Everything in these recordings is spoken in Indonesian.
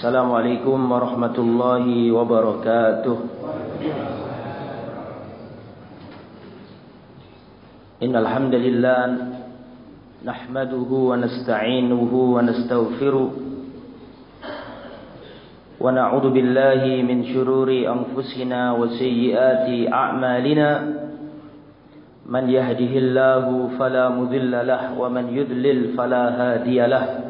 Assalamualaikum warahmatullahi wabarakatuh. Innal hamdalillah nahmaduhu wa nasta'inuhu wa nastaghfiruh wa na'udzu billahi min shururi anfusina wa sayyiati a'malina. من يهده الله فلا مضل له ومن يضلل فلا هادي له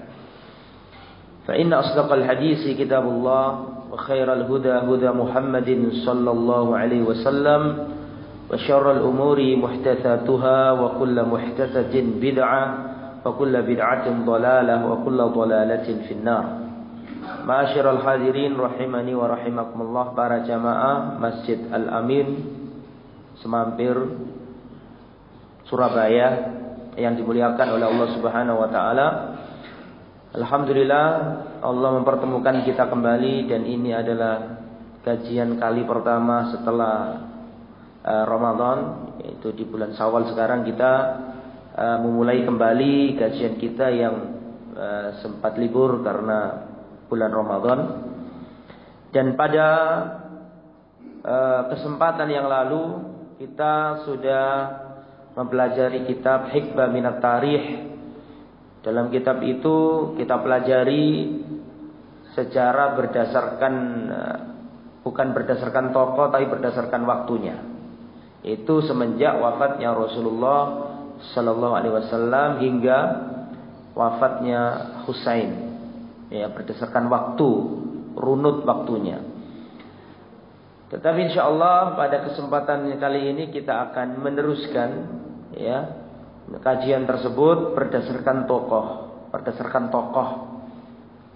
فإن أصدق الحديث كتاب الله وخير الهدى هدى محمد صلى الله عليه وسلم وشر الأمور محتثاتها وكل محتثة بدعة وكل بدعة ضلالة وكل ضلالة في النار. معاشر الحاضرين رحمني ورحمكم الله بارا جماعة مسجد الأمين سمامبير Surabaya yang dimuliakan oleh Allah Subhanahu wa taala. Alhamdulillah Allah mempertemukan kita kembali dan ini adalah kajian kali pertama setelah uh, Ramadan yaitu di bulan Syawal sekarang kita uh, memulai kembali kajian kita yang uh, sempat libur karena bulan Ramadan. Dan pada uh, kesempatan yang lalu kita sudah mempelajari kitab Hikbah Minat Tarikh. Dalam kitab itu kita pelajari sejarah berdasarkan bukan berdasarkan tokoh tapi berdasarkan waktunya. Itu semenjak wafatnya Rasulullah Sallallahu Alaihi Wasallam hingga wafatnya Husain. Ya berdasarkan waktu runut waktunya. Tetapi insya Allah pada kesempatan kali ini kita akan meneruskan ya kajian tersebut berdasarkan tokoh, berdasarkan tokoh,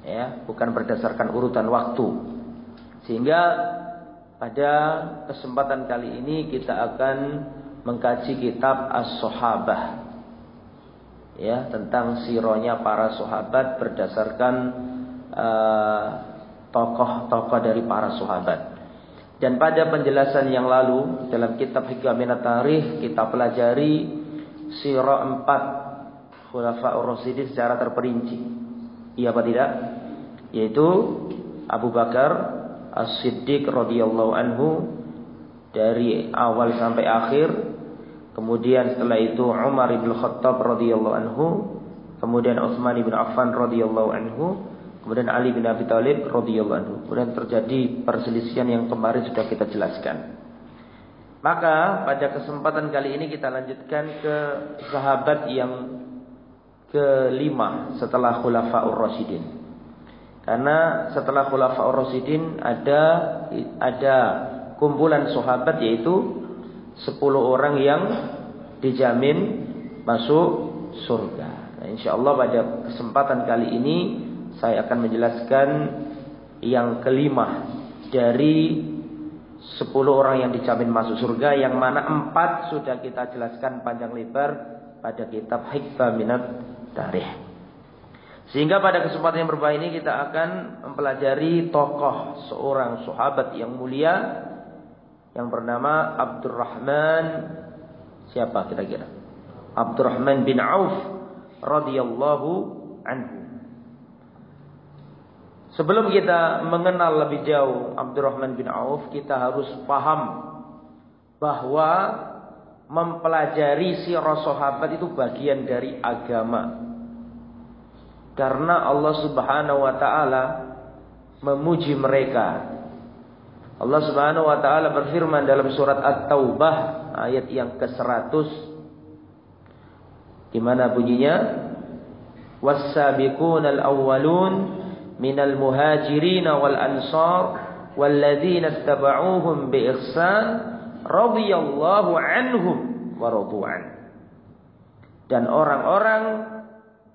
ya bukan berdasarkan urutan waktu. Sehingga pada kesempatan kali ini kita akan mengkaji kitab As-Sahabah, ya tentang sironya para sahabat berdasarkan tokoh-tokoh uh, dari para sahabat. Dan pada penjelasan yang lalu dalam kitab Minat Tarikh kita pelajari sirah empat Khulafaur Rasyidin secara terperinci. Iya apa tidak? Yaitu Abu Bakar As-Siddiq radhiyallahu anhu dari awal sampai akhir. Kemudian setelah itu Umar bin Khattab radhiyallahu anhu, kemudian Utsman bin Affan radhiyallahu anhu, Kemudian Ali bin Abi Thalib radhiyallahu anhu. Kemudian terjadi perselisihan yang kemarin sudah kita jelaskan. Maka pada kesempatan kali ini kita lanjutkan ke sahabat yang kelima setelah Khulafaur Rasyidin. Karena setelah Khulafaur Rasyidin ada ada kumpulan sahabat yaitu 10 orang yang dijamin masuk surga. Nah, insyaallah pada kesempatan kali ini saya akan menjelaskan yang kelima dari sepuluh orang yang dijamin masuk surga yang mana empat sudah kita jelaskan panjang lebar pada kitab Hikmah Minat Tarikh. Sehingga pada kesempatan yang berbahaya ini kita akan mempelajari tokoh seorang sahabat yang mulia yang bernama Abdurrahman siapa kira-kira? Abdurrahman bin Auf radhiyallahu anhu. Sebelum kita mengenal lebih jauh Abdurrahman bin Auf, kita harus paham bahwa mempelajari sirah sahabat itu bagian dari agama. Karena Allah Subhanahu wa taala memuji mereka. Allah Subhanahu wa taala berfirman dalam surat At-Taubah ayat yang ke-100 di mana bunyinya Was-sabiqunal awwalun minal muhajirin wal ansar walladzina ittaba'uuhum bi ihsan radhiyallahu anhum wa Dan orang-orang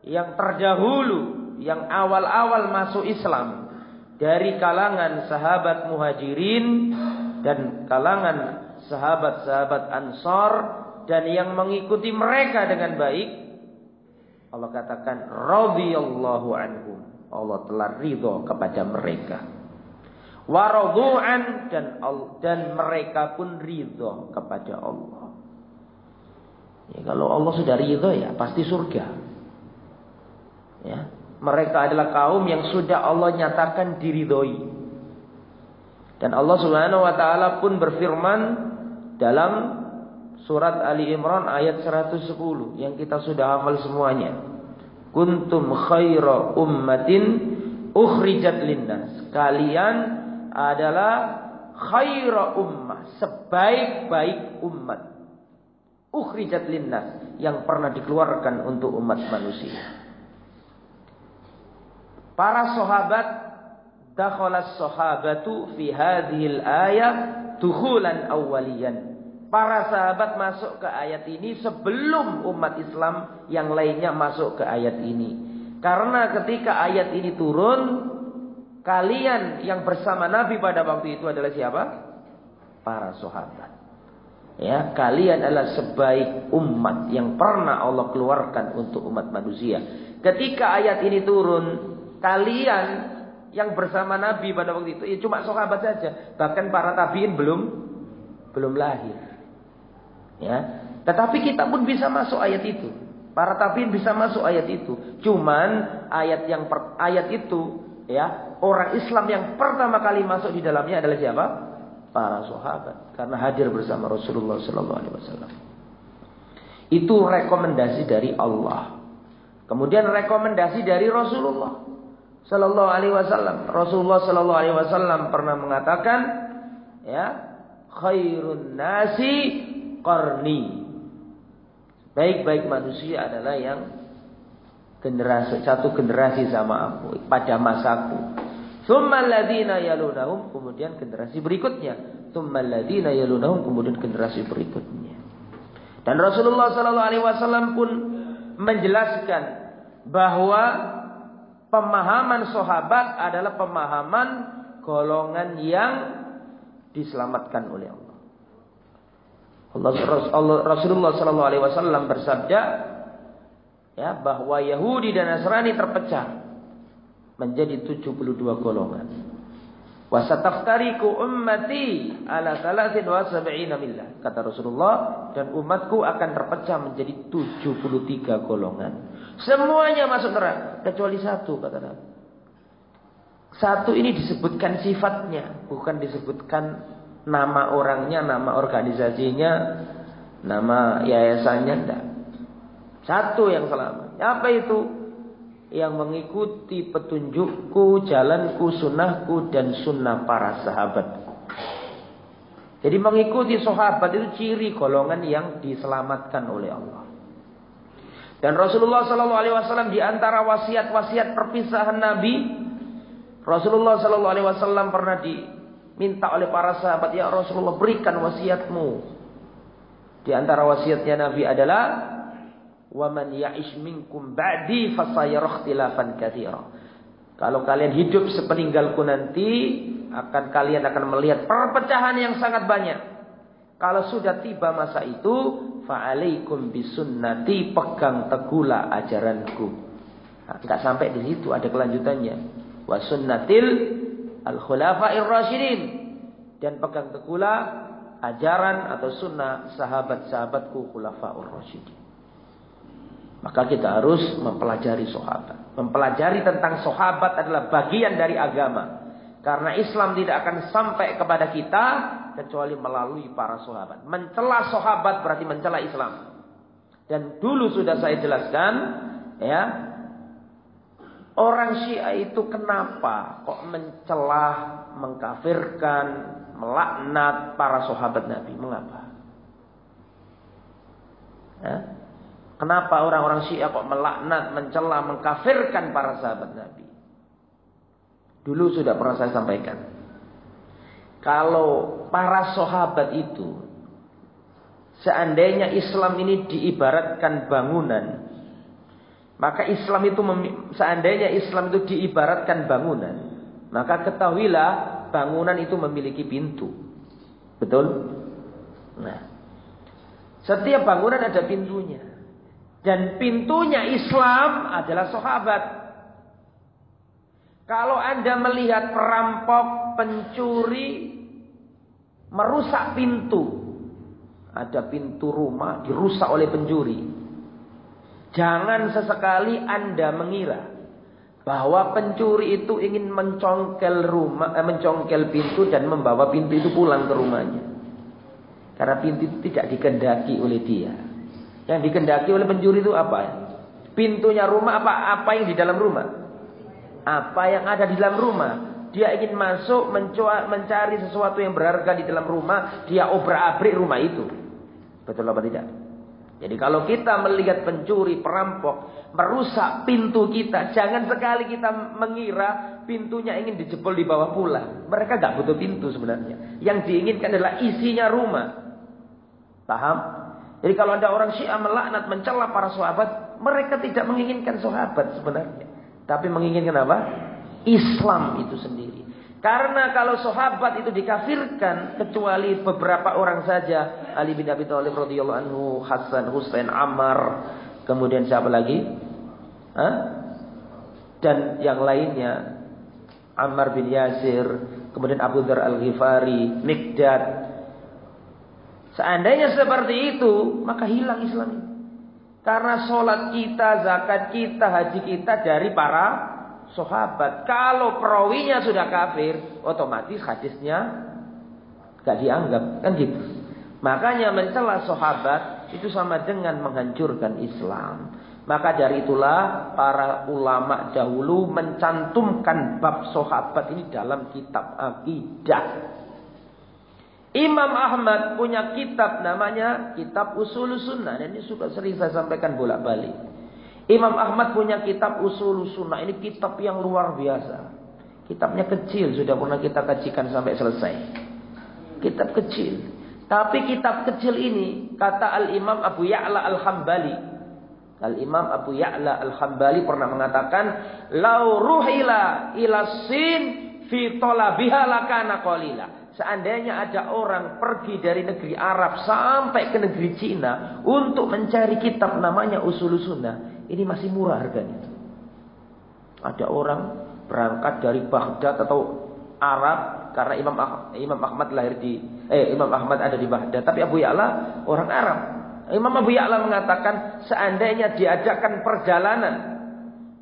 yang terdahulu yang awal-awal masuk Islam dari kalangan sahabat muhajirin dan kalangan sahabat-sahabat ansar dan yang mengikuti mereka dengan baik Allah katakan radhiyallahu anhum Allah telah ridho kepada mereka waradu'an dan dan mereka pun ridho kepada Allah ya, kalau Allah sudah ridho ya pasti surga Ya, mereka adalah kaum yang sudah Allah nyatakan diridhoi. Dan Allah Subhanahu wa taala pun berfirman dalam surat Ali Imran ayat 110 yang kita sudah hafal semuanya. Kuntum khaira ummatin ukhrijat linnas. Kalian adalah khaira ummah, sebaik-baik umat. Ukhrijat linnas yang pernah dikeluarkan untuk umat manusia. Para sahabat dakhalas sahabatu fi hadhil ayah dukhulan awwaliyan. Para sahabat masuk ke ayat ini sebelum umat Islam yang lainnya masuk ke ayat ini. Karena ketika ayat ini turun, kalian yang bersama Nabi pada waktu itu adalah siapa? Para sahabat. Ya, kalian adalah sebaik umat yang pernah Allah keluarkan untuk umat manusia. Ketika ayat ini turun, Kalian yang bersama Nabi pada waktu itu ya cuma sahabat saja, bahkan para tabiin belum belum lahir. Ya. Tetapi kita pun bisa masuk ayat itu. Para tabiin bisa masuk ayat itu. Cuman ayat yang per, ayat itu ya, orang Islam yang pertama kali masuk di dalamnya adalah siapa? Para sahabat karena hadir bersama Rasulullah sallallahu alaihi wasallam. Itu rekomendasi dari Allah. Kemudian rekomendasi dari Rasulullah. Sallallahu alaihi wasallam. Rasulullah sallallahu alaihi wasallam pernah mengatakan, ya, khairun nasi qarni. Baik-baik manusia adalah yang generasi satu generasi sama aku pada masaku. Tsumma alladziina yalunahum kemudian generasi berikutnya. Tsumma alladziina yalunahum kemudian generasi berikutnya. Dan Rasulullah sallallahu alaihi wasallam pun menjelaskan bahwa pemahaman sahabat adalah pemahaman golongan yang diselamatkan oleh Allah. Allah Rasulullah Shallallahu Alaihi Wasallam bersabda ya bahwa Yahudi dan Nasrani terpecah menjadi 72 golongan. Wasataftariku ummati ala thalathin wa sab'ina millah. Kata Rasulullah. Dan umatku akan terpecah menjadi 73 golongan. Semuanya masuk neraka. Kecuali satu kata Nabi. Satu ini disebutkan sifatnya. Bukan disebutkan nama orangnya, nama organisasinya, nama yayasannya. Tidak. Satu yang selamat. Apa itu? yang mengikuti petunjukku, jalanku, sunnahku, dan sunnah para sahabatku. Jadi mengikuti sahabat itu ciri golongan yang diselamatkan oleh Allah. Dan Rasulullah Sallallahu Alaihi Wasallam di antara wasiat-wasiat perpisahan Nabi, Rasulullah Sallallahu Alaihi Wasallam pernah diminta oleh para sahabat, ya Rasulullah berikan wasiatmu. Di antara wasiatnya Nabi adalah Wa man ya'ish minkum ba'di ikhtilafan katsira. Kalau kalian hidup sepeninggalku nanti, akan kalian akan melihat perpecahan yang sangat banyak. Kalau sudah tiba masa itu, fa'alaikum bisunnati, pegang teguhlah ajaranku. Nah, enggak sampai di situ, ada kelanjutannya. Wa sunnatil al-khulafa'ir rasyidin. Dan pegang teguhlah ajaran atau sunnah sahabat-sahabatku khulafa'ur rasyidin. Maka kita harus mempelajari sahabat. Mempelajari tentang sahabat adalah bagian dari agama. Karena Islam tidak akan sampai kepada kita kecuali melalui para sahabat. Mencela sahabat berarti mencela Islam. Dan dulu sudah saya jelaskan, ya. Orang Syiah itu kenapa kok mencelah, mengkafirkan, melaknat para sahabat Nabi? Mengapa? Ya? Kenapa orang-orang Syiah kok melaknat, mencela, mengkafirkan para sahabat Nabi? Dulu sudah pernah saya sampaikan. Kalau para sahabat itu seandainya Islam ini diibaratkan bangunan, maka Islam itu seandainya Islam itu diibaratkan bangunan, maka ketahuilah bangunan itu memiliki pintu. Betul? Nah, setiap bangunan ada pintunya. Dan pintunya Islam adalah sahabat. Kalau Anda melihat perampok, pencuri merusak pintu, ada pintu rumah dirusak oleh pencuri. Jangan sesekali Anda mengira bahwa pencuri itu ingin mencongkel rumah, eh, mencongkel pintu dan membawa pintu itu pulang ke rumahnya. Karena pintu itu tidak dikendaki oleh dia. Yang dikendaki oleh pencuri itu apa? Pintunya rumah apa? Apa yang di dalam rumah? Apa yang ada di dalam rumah? Dia ingin masuk mencari sesuatu yang berharga di dalam rumah, dia obrak-abrik rumah itu. Betul apa tidak? Jadi kalau kita melihat pencuri, perampok, merusak pintu kita, jangan sekali kita mengira pintunya ingin dijebol di bawah pula. Mereka gak butuh pintu sebenarnya. Yang diinginkan adalah isinya rumah. Paham? Jadi kalau ada orang Syiah melaknat, mencela para sahabat, mereka tidak menginginkan sahabat sebenarnya. Tapi menginginkan apa? Islam itu sendiri. Karena kalau sahabat itu dikafirkan kecuali beberapa orang saja, Ali bin Abi Thalib radhiyallahu anhu, Hasan, Husain, Ammar, kemudian siapa lagi? Hah? Dan yang lainnya, Ammar bin Yasir, kemudian Abu Dhar Al-Ghifari, Mikdad. Seandainya seperti itu, maka hilang Islam. Karena sholat kita, zakat kita, haji kita dari para sahabat. Kalau perawinya sudah kafir, otomatis hadisnya gak dianggap, kan gitu. Makanya mencela sahabat itu sama dengan menghancurkan Islam. Maka dari itulah para ulama dahulu mencantumkan bab sahabat ini dalam kitab akidah. Imam Ahmad punya kitab namanya Kitab Usul Sunnah. Dan ini suka sering saya sampaikan bolak-balik. Imam Ahmad punya kitab Usul Sunnah. Ini kitab yang luar biasa. Kitabnya kecil, sudah pernah kita kajikan sampai selesai. Kitab kecil. Tapi kitab kecil ini, kata Al-Imam Abu Ya'la Al-Hambali. Al-Imam Abu Ya'la Al-Hambali pernah mengatakan, Lau ruhila ila sin fi tolabiha lakana qalila. Seandainya ada orang pergi dari negeri Arab sampai ke negeri Cina untuk mencari kitab namanya Usul Sunnah. Ini masih murah harganya. Ada orang berangkat dari Baghdad atau Arab karena Imam ah Imam Ahmad lahir di eh Imam Ahmad ada di Baghdad tapi Abu Ya'la orang Arab. Imam Abu Ya'la mengatakan seandainya diajakkan perjalanan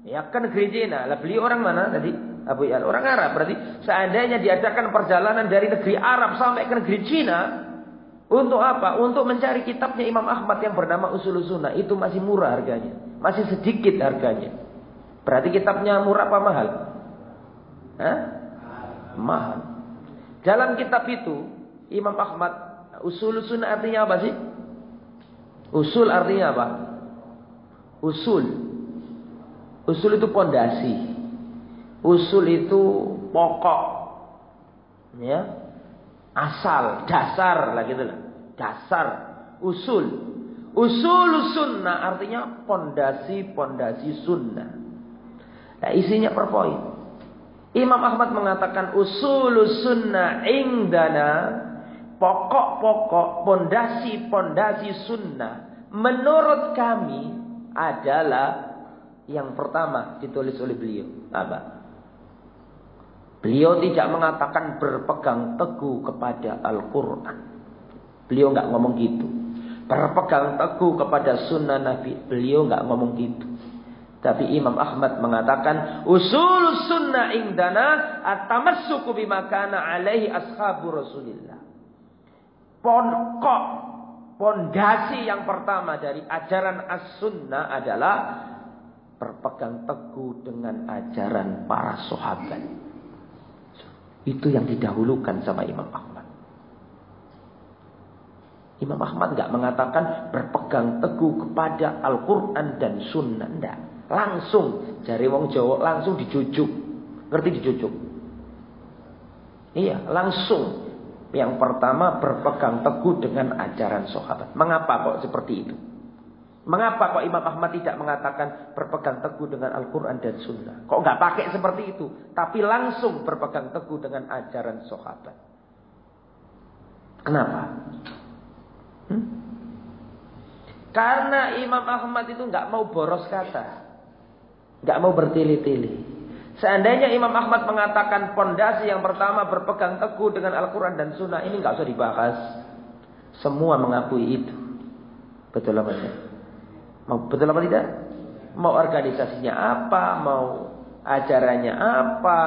ya ke negeri Cina, lah beliau orang mana tadi? Abu Ya'la orang Arab berarti seandainya diajakkan perjalanan dari negeri Arab sampai ke negeri Cina untuk apa? Untuk mencari kitabnya Imam Ahmad yang bernama Usul Sunnah itu masih murah harganya. Masih sedikit harganya. Berarti kitabnya murah apa mahal? Hah? Mahal. Dalam kitab itu, Imam Ahmad, usul sunnah artinya apa sih? Usul artinya apa? Usul. Usul itu pondasi. Usul itu pokok. Ya. Asal, dasar lah gitu lah. Dasar, usul. Usul sunnah artinya pondasi-pondasi sunnah. Nah, isinya per poin. Imam Ahmad mengatakan usul sunnah indana pokok-pokok pondasi-pondasi sunnah menurut kami adalah yang pertama ditulis oleh beliau. Apa? Beliau tidak mengatakan berpegang teguh kepada Al-Quran. Beliau nggak ngomong gitu berpegang teguh kepada sunnah Nabi. Beliau nggak ngomong gitu. Tapi Imam Ahmad mengatakan usul sunnah indana at-tamassuku bima kana alaihi ashabu Rasulillah. Pokok pondasi yang pertama dari ajaran as-sunnah adalah berpegang teguh dengan ajaran para sahabat. Itu yang didahulukan sama Imam Ahmad. Imam Ahmad nggak mengatakan berpegang teguh kepada Al-Quran dan Sunnah. Enggak. Langsung. Jari wong Jawa langsung dijujuk. Ngerti dijujuk? Iya, langsung. Yang pertama berpegang teguh dengan ajaran sahabat. Mengapa kok seperti itu? Mengapa kok Imam Ahmad tidak mengatakan berpegang teguh dengan Al-Quran dan Sunnah? Kok nggak pakai seperti itu? Tapi langsung berpegang teguh dengan ajaran sahabat. Kenapa? Hmm? Karena Imam Ahmad itu nggak mau boros kata, nggak mau bertili-tili. Seandainya Imam Ahmad mengatakan pondasi yang pertama berpegang teguh dengan Al-Quran dan Sunnah ini nggak usah dibahas. Semua mengakui itu. Betul apa tidak? Mau betul apa tidak? Mau organisasinya apa, mau ajarannya apa,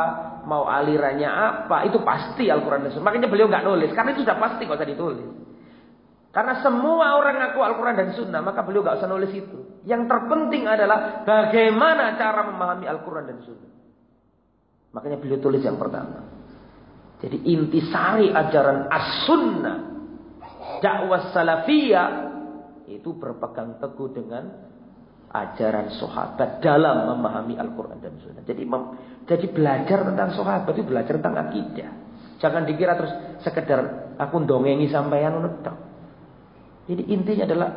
mau alirannya apa, itu pasti Al-Quran dan Sunnah. Makanya beliau nggak nulis, karena itu sudah pasti kok usah ditulis. Karena semua orang ngaku Al-Quran dan Sunnah, maka beliau nggak usah nulis itu. Yang terpenting adalah bagaimana cara memahami Al-Quran dan Sunnah. Makanya beliau tulis yang pertama. Jadi intisari ajaran as-sunnah, dakwah salafiyah itu berpegang teguh dengan ajaran sahabat dalam memahami Al-Quran dan Sunnah. Jadi jadi belajar tentang sahabat itu belajar tentang akidah. Jangan dikira terus sekedar aku dongengi sampeyan ngono Jadi intinya adalah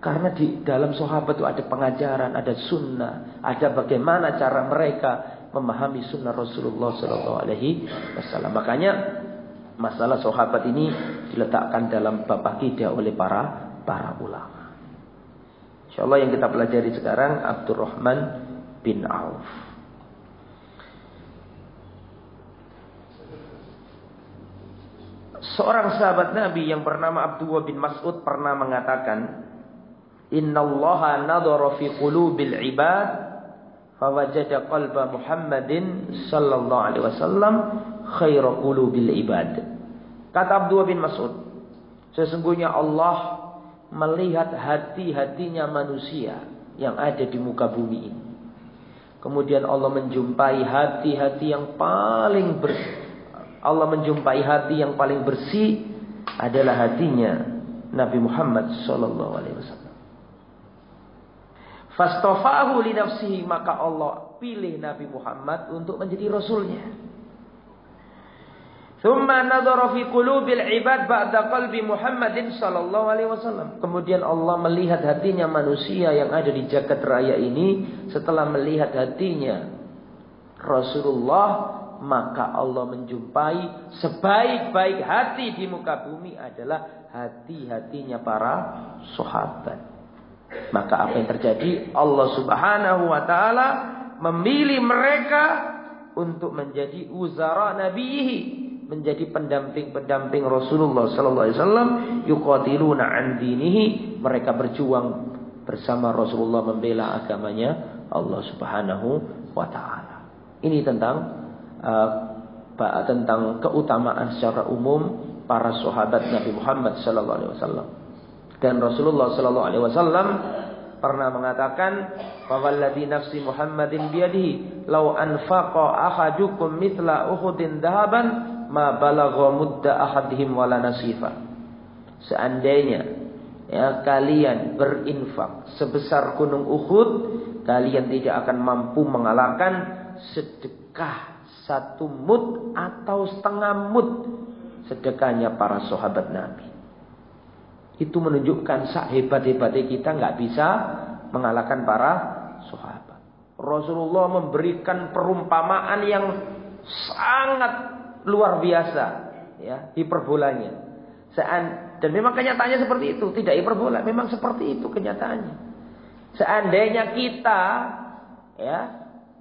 karena di dalam sahabat itu ada pengajaran, ada sunnah, ada bagaimana cara mereka memahami sunnah Rasulullah Sallallahu Alaihi Wasallam. Makanya masalah sahabat ini diletakkan dalam bab akidah oleh para para ulama. Insyaallah yang kita pelajari sekarang Abdurrahman bin Auf. Seorang sahabat Nabi yang bernama Abdullah bin Mas'ud pernah mengatakan, "Inna Allah nadhara fi qulubil ibad fawajada qalba Muhammadin sallallahu alaihi wasallam khaira qulubil ibad." Kata Abdullah bin Mas'ud, sesungguhnya Allah melihat hati-hatinya manusia yang ada di muka bumi ini. Kemudian Allah menjumpai hati-hati yang paling bersih. Allah menjumpai hati yang paling bersih adalah hatinya Nabi Muhammad sallallahu alaihi wasallam. Fastafahu li nafsihi maka Allah pilih Nabi Muhammad untuk menjadi rasulnya. Thumma nadhara fi qulubil ibad ba'da qalbi Muhammadin sallallahu alaihi wasallam. Kemudian Allah melihat hatinya manusia yang ada di jagat raya ini setelah melihat hatinya Rasulullah maka Allah menjumpai sebaik-baik hati di muka bumi adalah hati-hatinya para sahabat. Maka apa yang terjadi? Allah Subhanahu wa taala memilih mereka untuk menjadi uzara nabihi menjadi pendamping-pendamping Rasulullah sallallahu alaihi wasallam yuqatiluna an dinihi mereka berjuang bersama Rasulullah membela agamanya Allah Subhanahu wa taala. Ini tentang uh, tentang keutamaan secara umum para sahabat Nabi Muhammad sallallahu alaihi wasallam. Dan Rasulullah sallallahu alaihi wasallam pernah mengatakan walladzi nafsi Muhammadin biyadihi law anfaqa ahadukum mithla uhudin dahaban ma balagha mudda ahadihim wala nasifa. Seandainya ya kalian berinfak sebesar gunung Uhud, kalian tidak akan mampu mengalahkan sedekah satu mud atau setengah mud sedekahnya para sahabat Nabi. Itu menunjukkan sehebat-hebatnya kita nggak bisa mengalahkan para sahabat. Rasulullah memberikan perumpamaan yang sangat luar biasa ya hiperbolanya. Sean, dan memang kenyataannya seperti itu, tidak hiperbola, memang seperti itu kenyataannya. Seandainya kita ya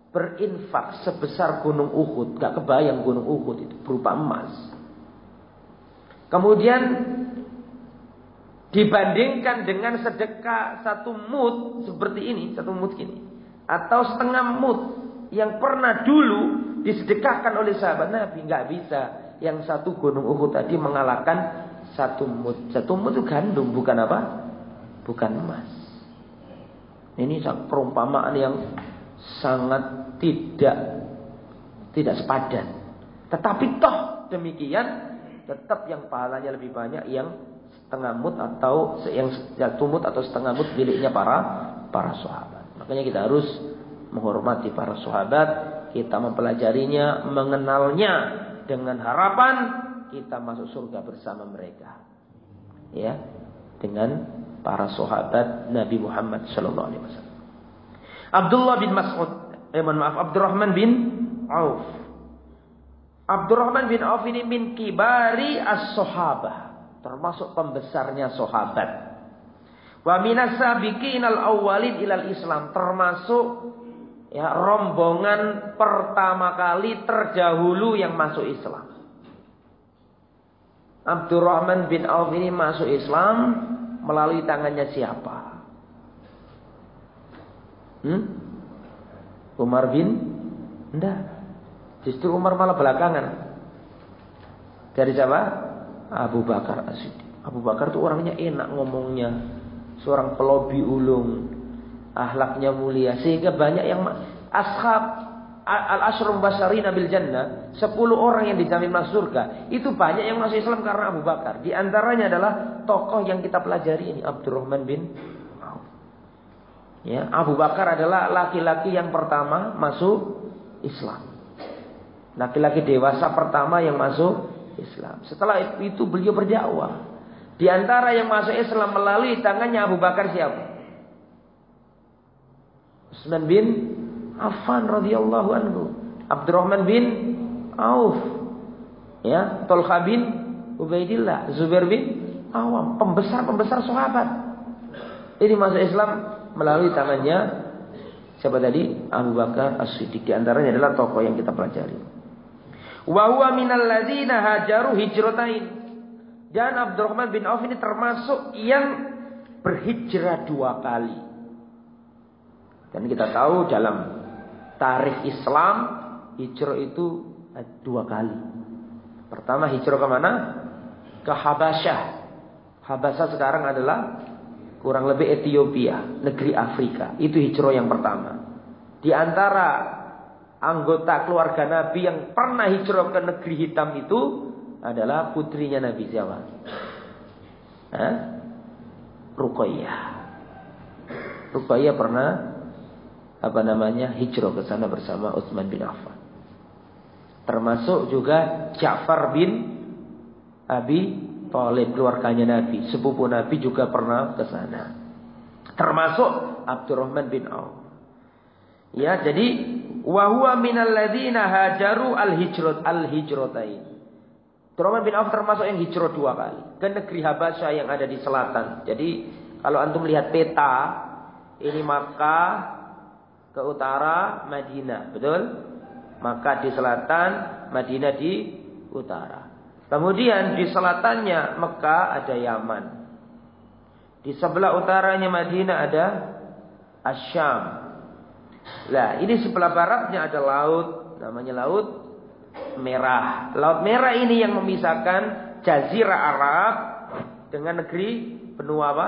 berinfak sebesar gunung Uhud, gak kebayang gunung Uhud itu berupa emas. Kemudian dibandingkan dengan sedekah satu mut seperti ini, satu mut gini, atau setengah mut yang pernah dulu disedekahkan oleh sahabat Nabi nggak bisa yang satu gunung Uhud tadi mengalahkan satu mut. Satu mut itu gandum bukan apa? Bukan emas. Ini perumpamaan yang sangat tidak tidak sepadan. Tetapi toh demikian tetap yang pahalanya lebih banyak yang setengah mut atau yang satu mut atau setengah mut miliknya para para sahabat. Makanya kita harus menghormati para sahabat, kita mempelajarinya, mengenalnya dengan harapan kita masuk surga bersama mereka. Ya, dengan para sahabat Nabi Muhammad sallallahu alaihi wasallam. Abdullah bin Mas'ud, eh mohon maaf, Abdurrahman bin Auf. Abdurrahman bin Auf ini min kibari as-sahabah, termasuk pembesarnya sahabat. Wa minas sabiqin al-awwalin ilal Islam, termasuk ya rombongan pertama kali terdahulu yang masuk Islam. Abdurrahman bin Auf ini masuk Islam melalui tangannya siapa? Hmm? Umar bin? Enggak. Justru Umar malah belakangan. Dari siapa? Abu Bakar as Abu Bakar itu orangnya enak ngomongnya. Seorang pelobi ulung. Ahlaknya mulia. Sehingga banyak yang ashab al-ashrum basarin bil jannah, 10 orang yang dijamin masuk surga. Itu banyak yang masuk Islam karena Abu Bakar. Di antaranya adalah tokoh yang kita pelajari ini Abdurrahman bin. Ya, Abu Bakar adalah laki-laki yang pertama masuk Islam. Laki-laki dewasa pertama yang masuk Islam. Setelah itu beliau berdakwah. Di antara yang masuk Islam melalui tangannya Abu Bakar siapa? Usman bin Affan radhiyallahu anhu, Abdurrahman bin Auf, ya, Tolha bin Ubaidillah, Zubair bin Awam, pembesar-pembesar sahabat. Ini masuk Islam melalui tangannya siapa tadi? Abu Bakar As-Siddiq. Di antaranya adalah tokoh yang kita pelajari. Wa huwa minal ladzina hajaru hijratain. Dan Abdurrahman bin Auf ini termasuk yang berhijrah dua kali. Dan kita tahu dalam tarikh Islam hijrah itu dua kali. Pertama hijrah ke mana? Ke Habasyah. Habasyah sekarang adalah kurang lebih Ethiopia, negeri Afrika. Itu hijrah yang pertama. Di antara anggota keluarga Nabi yang pernah hijrah ke negeri hitam itu adalah putrinya Nabi siapa? Hah? Ruqayyah pernah apa namanya hijrah ke sana bersama Utsman bin Affan. Termasuk juga Ja'far bin Abi Thalib keluarganya Nabi, sepupu Nabi juga pernah ke sana. Termasuk Abdurrahman bin Auf. Ya, jadi wa huwa minal ladzina hajaru al-hijrat al-hijratain. Abdurrahman bin Auf termasuk yang hijrah dua kali ke negeri Habasyah yang ada di selatan. Jadi kalau antum lihat peta, ini Makkah, ke utara Madinah, betul? Maka di selatan Madinah di utara. Kemudian di selatannya Mekah ada Yaman. Di sebelah utaranya Madinah ada Asyam. Lah, ini sebelah baratnya ada laut, namanya laut merah. Laut merah ini yang memisahkan jazirah Arab dengan negeri benua apa?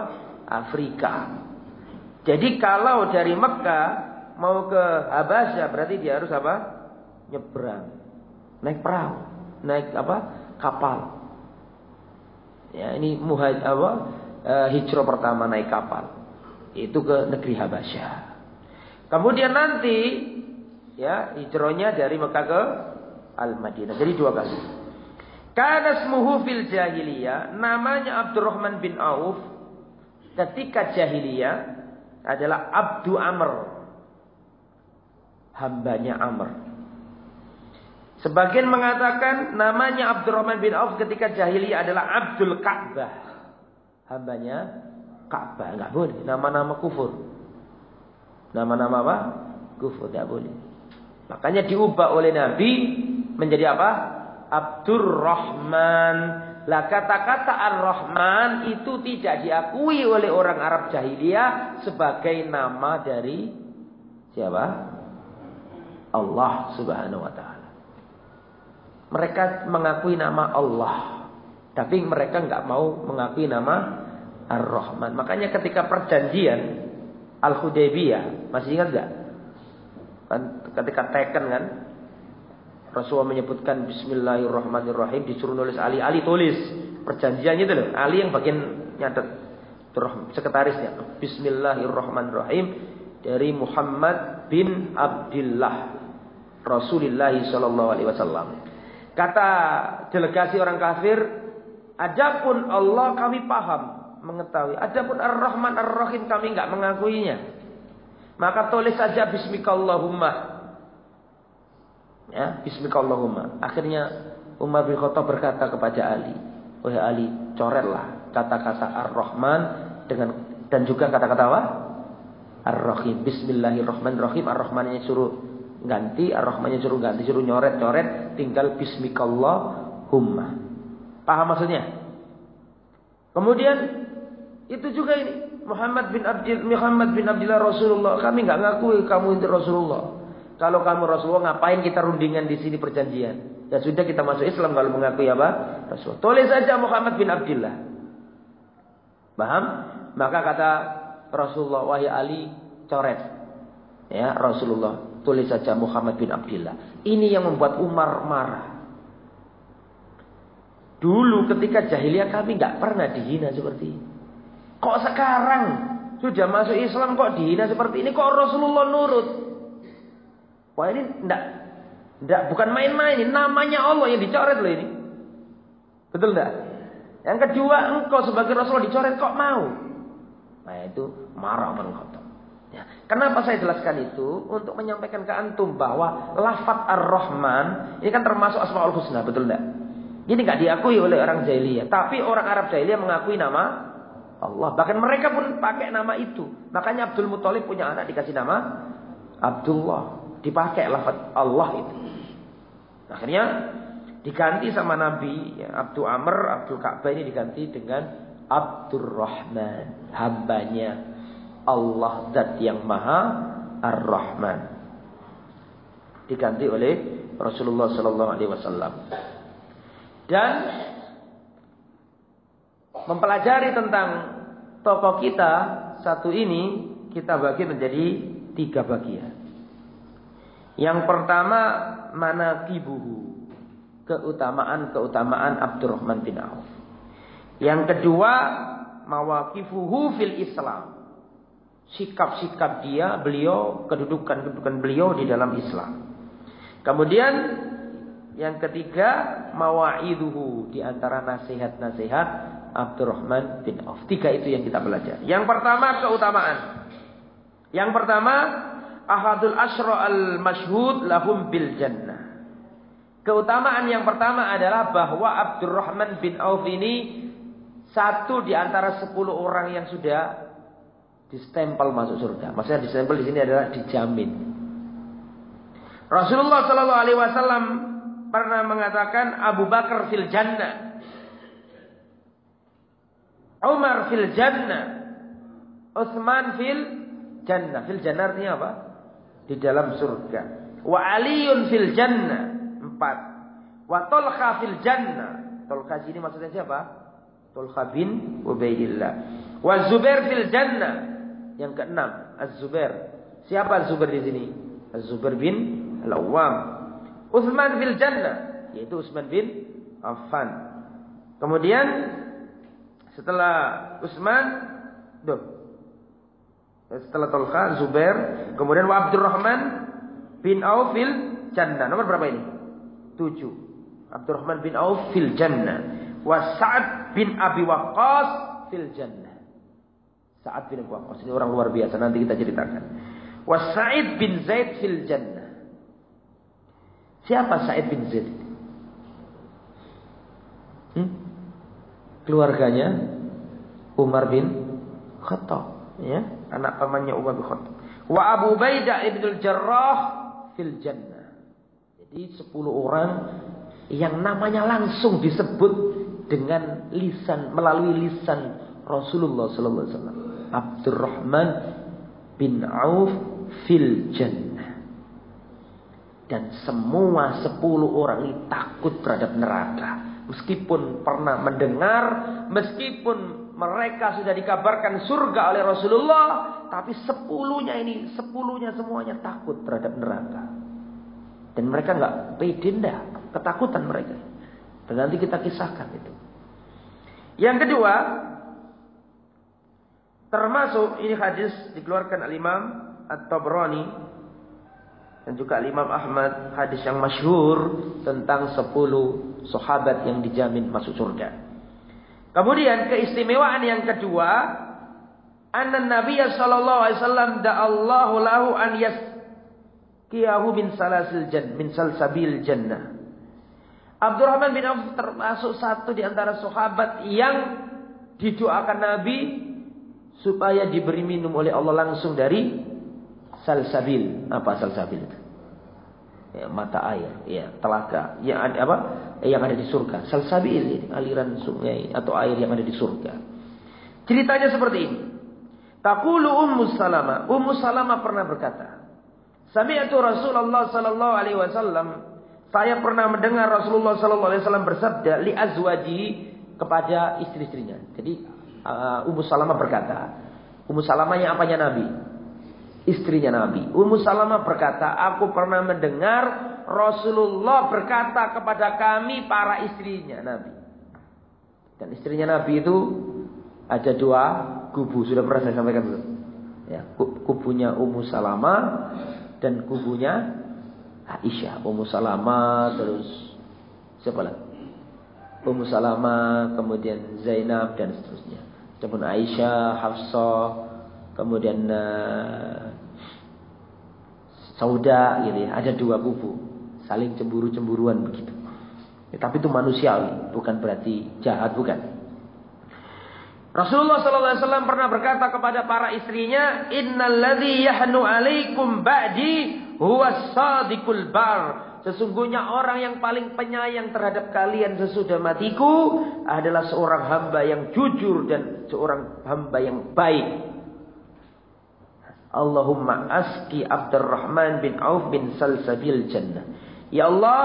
Afrika. Jadi kalau dari Mekah mau ke Habasya berarti dia harus apa? Nyebrang. Naik perahu, naik apa? Kapal. Ya, ini muhaj apa? E, hijrah pertama naik kapal. Itu ke negeri Habasya. Kemudian nanti ya, hijrahnya dari Mekah ke Al-Madinah. Jadi dua kali. Karena smuhu fil jahiliyah, namanya Abdurrahman bin Auf ketika jahiliyah adalah Abdu Amr hambanya Amr. Sebagian mengatakan namanya Abdurrahman bin Auf ketika jahiliyah adalah Abdul Ka'bah. Hambanya Ka'bah. Enggak boleh. Nama-nama kufur. Nama-nama apa? Kufur. Enggak boleh. Makanya diubah oleh Nabi menjadi apa? Abdurrahman. Lah kata-kata Ar-Rahman itu tidak diakui oleh orang Arab jahiliyah sebagai nama dari siapa? Allah Subhanahu wa taala. Mereka mengakui nama Allah, tapi mereka nggak mau mengakui nama Ar-Rahman. Makanya ketika perjanjian Al-Hudaybiyah. Masih ingat nggak? Kan ketika teken kan Rasulullah menyebutkan Bismillahirrahmanirrahim disuruh nulis Ali. Ali tulis perjanjiannya itu loh. Ali yang bagian nyatet sekretarisnya. Bismillahirrahmanirrahim dari Muhammad bin Abdullah Rasulullah Shallallahu Alaihi Wasallam. Kata delegasi orang kafir, adapun Allah kami paham mengetahui. Adapun Ar-Rahman Ar-Rahim kami nggak mengakuinya. Maka tulis saja Bismillahumma Ya, bismillahirrahmanirrahim. Akhirnya Umar bin Khattab berkata kepada Ali, "Wahai Ali, coretlah kata-kata Ar-Rahman dengan dan juga kata-kata apa? Ar-Rahim. Bismillahirrahmanirrahim. Ar-Rahmannya suruh ganti, Ar-Rahmannya suruh ganti, suruh nyoret-nyoret, tinggal bismillahumma. Paham maksudnya? Kemudian itu juga ini Muhammad bin Abdul Muhammad bin Abdullah Rasulullah. Kami nggak ngakui kamu itu Rasulullah. Kalau kamu Rasulullah ngapain kita rundingan di sini perjanjian? Ya sudah kita masuk Islam kalau mengakui apa? Rasul. Tulis saja Muhammad bin Abdullah. Paham? Maka kata Rasulullah, wahai Ali, coret. Ya, Rasulullah, tulis saja Muhammad bin Abdullah. Ini yang membuat Umar marah. Dulu ketika jahiliyah kami nggak pernah dihina seperti ini. Kok sekarang sudah masuk Islam kok dihina seperti ini? Kok Rasulullah nurut? Wah ini enggak, enggak bukan main-main ini namanya Allah yang dicoret loh ini. Betul enggak? Yang kedua engkau sebagai Rasulullah dicoret kok mau? Nah itu marah Umar Khattab. Kenapa saya jelaskan itu? Untuk menyampaikan ke antum bahwa lafat ar-Rahman ini kan termasuk Asmaul Husna, betul enggak? Ini enggak diakui oleh orang jahiliyah, tapi orang Arab jahiliyah mengakui nama Allah. Bahkan mereka pun pakai nama itu. Makanya Abdul Muthalib punya anak dikasih nama Abdullah dipakai lafaz Allah itu. Akhirnya diganti sama Nabi ya, Abdul Amr, Abdul Ka'bah ini diganti dengan Abdurrahman, hambanya Allah zat yang maha Ar-Rahman. Diganti oleh Rasulullah sallallahu alaihi wasallam. Dan mempelajari tentang tokoh kita satu ini kita bagi menjadi tiga bagian. Yang pertama mana kibuhu keutamaan-keutamaan Abdurrahman bin Auf. Yang kedua mawakifuhu fil Islam. Sikap-sikap dia, beliau, kedudukan-kedudukan beliau di dalam Islam. Kemudian yang ketiga mawaiduhu di antara nasihat-nasihat Abdurrahman bin Auf. Tiga itu yang kita belajar. Yang pertama keutamaan. Yang pertama ahadul asra al mashhud lahum bil jannah. Keutamaan yang pertama adalah bahwa Abdurrahman bin Auf ini satu di antara sepuluh orang yang sudah distempel masuk surga. Maksudnya distempel di sini adalah dijamin. Rasulullah Shallallahu Alaihi Wasallam pernah mengatakan Abu Bakar fil jannah, Umar fil jannah, Utsman fil jannah. Fil jannah artinya apa? di dalam surga. Wa aliyun fil jannah. Empat. Wa tolkha fil jannah. Tolkha sini maksudnya siapa? Tolkha bin Ubaidillah. Wa Zubair fil jannah. Yang keenam, Az-Zubair. Siapa Az-Zubair di sini? Az-Zubair bin Al-Awwam. Uthman fil jannah. Yaitu Utsman bin Affan. Kemudian setelah Utsman, duh, setelah Tolha, Zubair, kemudian wa Abdurrahman bin Auf fil jannah. Nomor berapa ini? Tujuh. Abdurrahman bin Auf fil jannah. Wa Sa'ad bin Abi Waqqas fil jannah. Sa'ad bin Abi Waqqas ini orang luar biasa nanti kita ceritakan. Wa Sa'id bin Zaid fil jannah. Siapa Sa'id bin Zaid? Hmm? Keluarganya Umar bin Khattab, ya anak pamannya Umar bin Khattab. Wa Abu Baidah ibn Jarrah fil jannah. Jadi 10 orang yang namanya langsung disebut dengan lisan melalui lisan Rasulullah sallallahu alaihi wasallam. Abdurrahman bin Auf fil jannah. Dan semua 10 orang ini takut terhadap neraka. Meskipun pernah mendengar, meskipun mereka sudah dikabarkan surga oleh Rasulullah, tapi sepuluhnya ini, sepuluhnya semuanya takut terhadap neraka. Dan mereka nggak pede ketakutan mereka. Dan nanti kita kisahkan itu. Yang kedua, termasuk ini hadis dikeluarkan al-Imam At-Tabrani dan juga al-Imam Ahmad hadis yang masyhur tentang 10 sahabat yang dijamin masuk surga. Kemudian keistimewaan yang kedua, anna Nabi sallallahu alaihi wasallam da'allahu lahu an yaskiyahu min salasil jan min salsabil jannah. Abdurrahman bin Auf termasuk satu di antara sahabat yang didoakan Nabi supaya diberi minum oleh Allah langsung dari salsabil. Apa salsabil itu? Ya, mata air, ya, telaga, yang ada apa? Yang ada di surga. Salsabil aliran sungai atau air yang ada di surga. Ceritanya seperti ini. Takulu Ummu Salama. Ummu Salama pernah berkata, Sami'atu Rasulullah sallallahu alaihi wasallam, saya pernah mendengar Rasulullah sallallahu alaihi wasallam bersabda li azwaji kepada istri-istrinya. Jadi uh, Ummu Salama berkata, Ummu Salama yang apanya Nabi? istrinya Nabi. Ummu Salamah berkata, aku pernah mendengar Rasulullah berkata kepada kami para istrinya Nabi. Dan istrinya Nabi itu ada dua kubu. Sudah pernah saya sampaikan belum? Ya, kubunya Ummu Salamah dan kubunya Aisyah. Ummu Salamah terus siapa lagi? Ummu Salamah, kemudian Zainab dan seterusnya. Kemudian Aisyah, Hafsah, kemudian uh, sauda gitu ya. Ada dua kubu, saling cemburu-cemburuan begitu. Ya, tapi itu manusiawi, bukan berarti jahat, bukan. Rasulullah SAW pernah berkata kepada para istrinya, Innalladhi yahnu alaikum ba'di huwa sadikul bar. Sesungguhnya orang yang paling penyayang terhadap kalian sesudah matiku adalah seorang hamba yang jujur dan seorang hamba yang baik. Allahumma aski Abdurrahman bin Auf bin Salsabil Jannah. Ya Allah,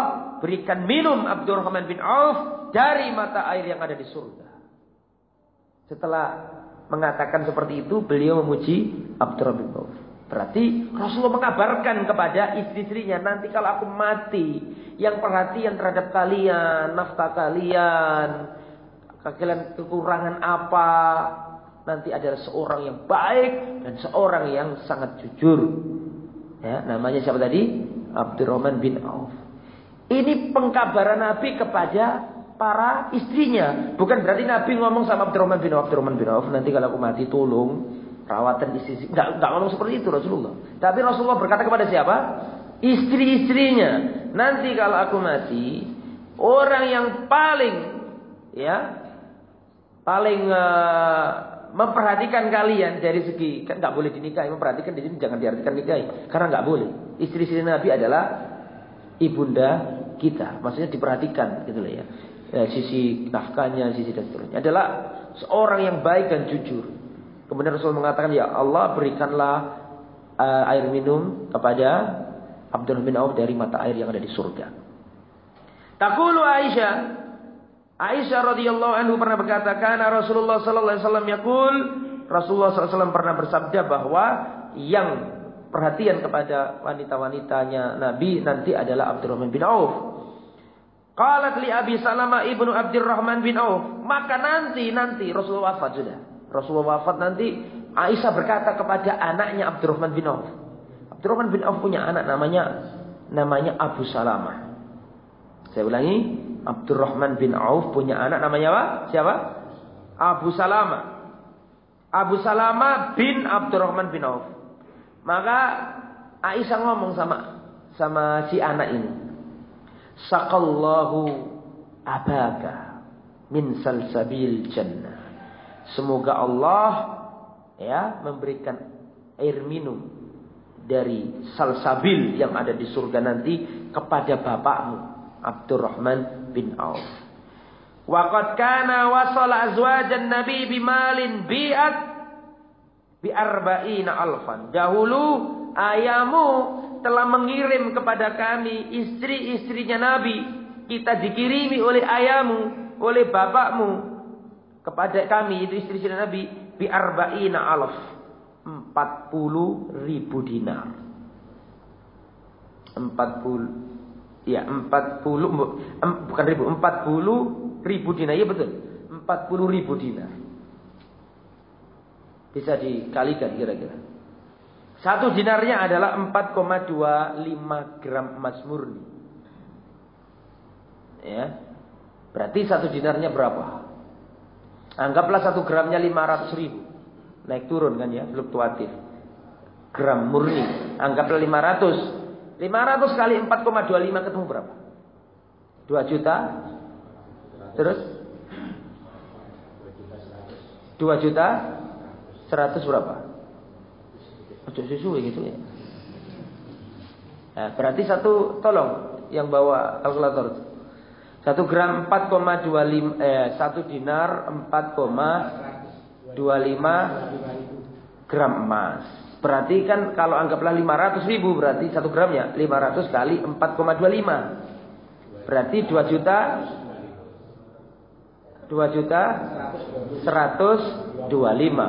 berikan minum Abdurrahman bin Auf dari mata air yang ada di surga. Setelah mengatakan seperti itu, beliau memuji Abdurrahman bin Auf. Berarti Rasulullah mengabarkan kepada istri-istrinya, nanti kalau aku mati, yang perhatian terhadap kalian, nafkah kalian, kalian kekurangan apa, nanti adalah seorang yang baik dan seorang yang sangat jujur. Ya, namanya siapa tadi? Abdurrahman bin Auf. Ini pengkabaran Nabi kepada para istrinya. Bukan berarti Nabi ngomong sama Abdurrahman bin Auf, Abdurrahman bin Auf, nanti kalau aku mati tolong rawatan istri. Enggak, enggak ngomong seperti itu Rasulullah. Tapi Rasulullah berkata kepada siapa? Istri-istrinya. Nanti kalau aku mati, orang yang paling ya paling uh, memperhatikan kalian dari segi kan nggak boleh dinikahi memperhatikan di sini jangan diartikan nikahi karena nggak boleh istri-istri Nabi adalah ibunda kita maksudnya diperhatikan gitu loh ya. ya sisi nafkahnya sisi dan seterusnya adalah seorang yang baik dan jujur kemudian Rasul mengatakan ya Allah berikanlah uh, air minum kepada Abdul bin Auf dari mata air yang ada di surga Takulu Aisyah Aisyah radhiyallahu anhu pernah berkata, "Kana Rasulullah sallallahu alaihi wasallam yaqul" Rasulullah SAW pernah bersabda bahwa yang perhatian kepada wanita-wanitanya Nabi nanti adalah Abdurrahman bin Auf. Qalat li Abi Salamah ibnu Abdurrahman bin Auf. Maka nanti nanti Rasulullah wafat sudah. Rasulullah wafat nanti Aisyah berkata kepada anaknya Abdurrahman bin Auf. Abdurrahman bin Auf punya anak namanya namanya Abu Salamah. Saya ulangi, Abdurrahman bin Auf punya anak namanya apa? Siapa? Abu Salama. Abu Salama bin Abdurrahman bin Auf. Maka Aisyah ngomong sama sama si anak ini. Sakallahu abaka min salsabil jannah. Semoga Allah ya memberikan air minum dari salsabil yang ada di surga nanti kepada bapakmu Abdurrahman bin Auf. Waqad kana wasal azwajan Nabi bimalin bi'at bi arba'ina alfan. Dahulu ayamu telah mengirim kepada kami istri-istrinya Nabi. Kita dikirimi oleh ayamu, oleh bapakmu kepada kami itu istri-istri Nabi bi arba'ina alaf 40 ribu dinar. 40 ya 40 bukan ribu 40 ribu dinar iya betul. 40 ribu dinar. Bisa dikalikan kira-kira. Satu dinarnya adalah 4,25 gram emas murni. Ya. Berarti satu dinarnya berapa Anggaplah satu gramnya 500 ribu. Naik turun kan ya, fluktuatif. Gram murni. Anggaplah 500. 500 kali 4,25 ketemu berapa? 2 juta. Terus? 2 juta 100 berapa? Ojo susu gitu ya. Nah, berarti satu tolong yang bawa kalkulator. Satu gram 4,25 eh satu dinar 4,25 gram emas. Berarti kan kalau anggaplah 500 ribu berarti satu gramnya 500 kali 4,25. Berarti 2 juta 2 juta 125